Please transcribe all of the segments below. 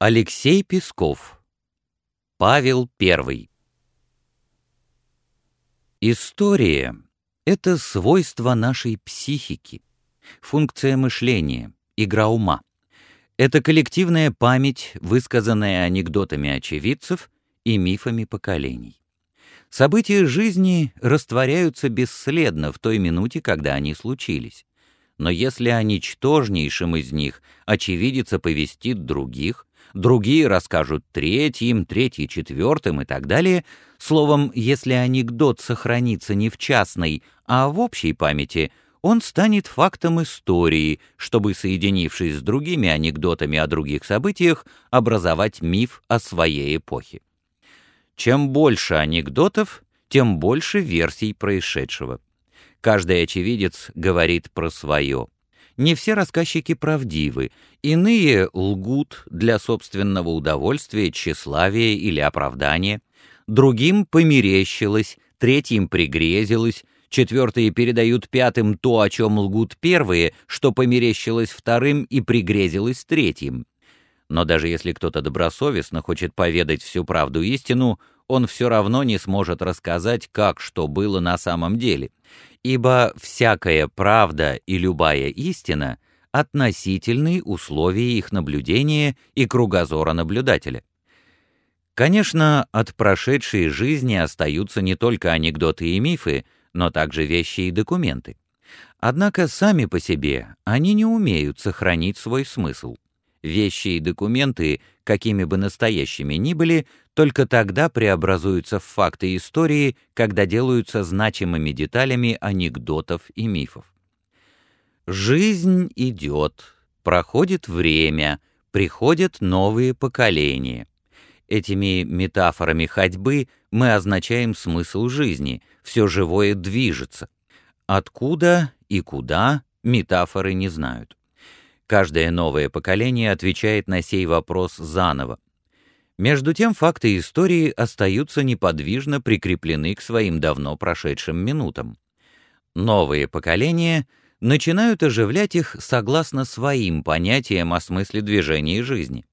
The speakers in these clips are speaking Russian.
Алексей Песков Павел I История — это свойство нашей психики, функция мышления, игра ума. Это коллективная память, высказанная анекдотами очевидцев и мифами поколений. События жизни растворяются бесследно в той минуте, когда они случились. Но если о ничтожнейшем из них очевидец оповестит других, другие расскажут третьим, третий четвертым и так далее, словом, если анекдот сохранится не в частной, а в общей памяти, он станет фактом истории, чтобы, соединившись с другими анекдотами о других событиях, образовать миф о своей эпохе. Чем больше анекдотов, тем больше версий происшедшего. Каждый очевидец говорит про свое. Не все рассказчики правдивы, иные лгут для собственного удовольствия, тщеславия или оправдания, другим померещилось, третьим пригрезилось, четвертые передают пятым то, о чем лгут первые, что померещилось вторым и пригрезилось третьим. Но даже если кто-то добросовестно хочет поведать всю правду истину, он все равно не сможет рассказать, как что было на самом деле, ибо всякая правда и любая истина — относительные условия их наблюдения и кругозора наблюдателя. Конечно, от прошедшей жизни остаются не только анекдоты и мифы, но также вещи и документы. Однако сами по себе они не умеют сохранить свой смысл. Вещи и документы, какими бы настоящими ни были, только тогда преобразуются в факты истории, когда делаются значимыми деталями анекдотов и мифов. Жизнь идет, проходит время, приходят новые поколения. Этими метафорами ходьбы мы означаем смысл жизни, все живое движется. Откуда и куда метафоры не знают. Каждое новое поколение отвечает на сей вопрос заново. Между тем факты истории остаются неподвижно прикреплены к своим давно прошедшим минутам. Новые поколения начинают оживлять их согласно своим понятиям о смысле движения жизни.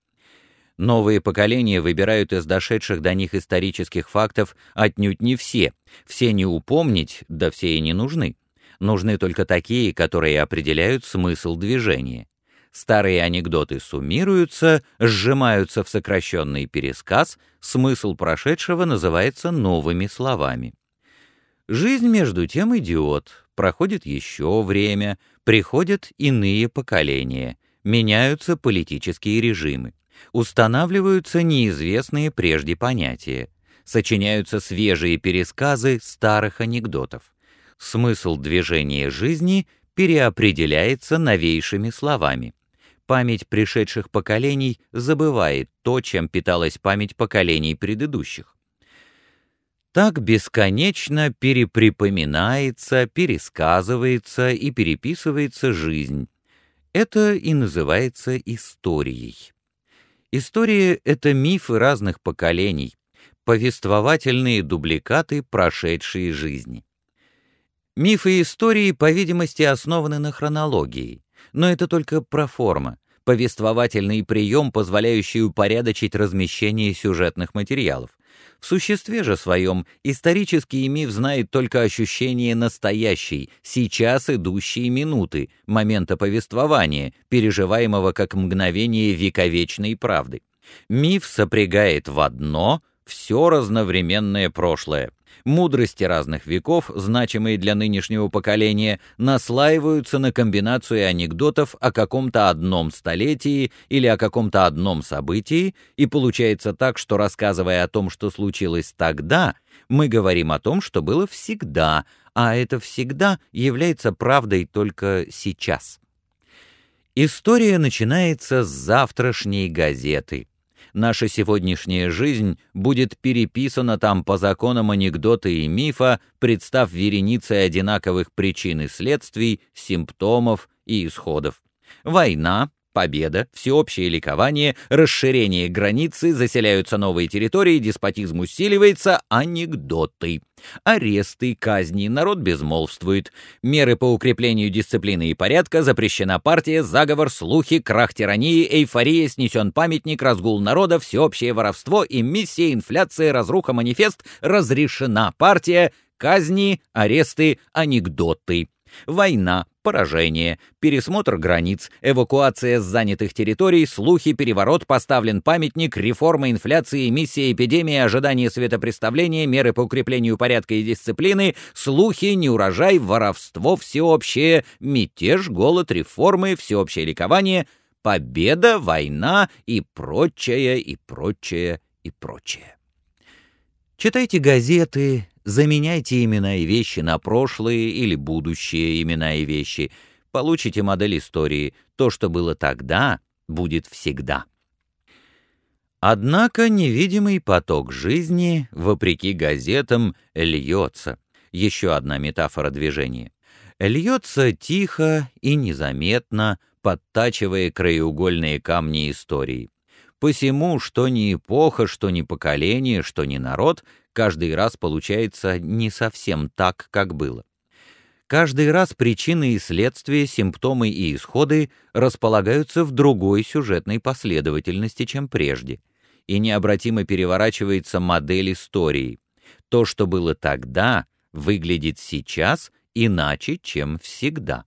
Новые поколения выбирают из дошедших до них исторических фактов отнюдь не все, все не упомнить, да все и не нужны. Нужны только такие, которые определяют смысл движения. Старые анекдоты суммируются, сжимаются в сокращенный пересказ, смысл прошедшего называется новыми словами. Жизнь, между тем, идиот, проходит еще время, приходят иные поколения, меняются политические режимы, устанавливаются неизвестные прежде понятия, сочиняются свежие пересказы старых анекдотов. Смысл движения жизни переопределяется новейшими словами память пришедших поколений забывает то, чем питалась память поколений предыдущих. Так бесконечно переприпоминается, пересказывается и переписывается жизнь. Это и называется историей. История — это мифы разных поколений, повествовательные дубликаты прошедшей жизни. Мифы истории, по видимости, основаны на хронологии. Но это только проформа, повествовательный прием, позволяющий упорядочить размещение сюжетных материалов. В существе же своем исторический миф знает только ощущение настоящей, сейчас идущей минуты, момента повествования, переживаемого как мгновение вековечной правды. Миф сопрягает в одно все разновременное прошлое, Мудрости разных веков, значимые для нынешнего поколения, наслаиваются на комбинацию анекдотов о каком-то одном столетии или о каком-то одном событии, и получается так, что рассказывая о том, что случилось тогда, мы говорим о том, что было всегда, а это всегда является правдой только сейчас. История начинается с завтрашней газеты — наша сегодняшняя жизнь будет переписана там по законам анекдота и мифа, представ вереницей одинаковых причин и следствий, симптомов и исходов. Война, победа, всеобщее ликование, расширение границы, заселяются новые территории, деспотизм усиливается, анекдоты. Аресты, казни, народ безмолвствует. Меры по укреплению дисциплины и порядка, запрещена партия, заговор, слухи, крах тирании, эйфория, снесен памятник, разгул народа, всеобщее воровство, эмиссия, инфляция, разруха, манифест, разрешена партия, казни, аресты, анекдоты. Война, поражение, пересмотр границ, эвакуация с занятых территорий, слухи, переворот, поставлен памятник, реформа, инфляция, эмиссия, эпидемия, ожидание светопреставления, меры по укреплению порядка и дисциплины, слухи, неурожай, воровство всеобщее, мятеж, голод, реформы, всеобщее ликование, победа, война и прочее, и прочее, и прочее. Читайте газеты, Заменяйте имена и вещи на прошлые или будущие имена и вещи. Получите модель истории. То, что было тогда, будет всегда. Однако невидимый поток жизни, вопреки газетам, льется. Еще одна метафора движения. Льется тихо и незаметно, подтачивая краеугольные камни истории. Посему, что ни эпоха, что ни поколение, что ни народ, каждый раз получается не совсем так, как было. Каждый раз причины и следствия, симптомы и исходы располагаются в другой сюжетной последовательности, чем прежде, и необратимо переворачивается модель истории. То, что было тогда, выглядит сейчас иначе, чем всегда.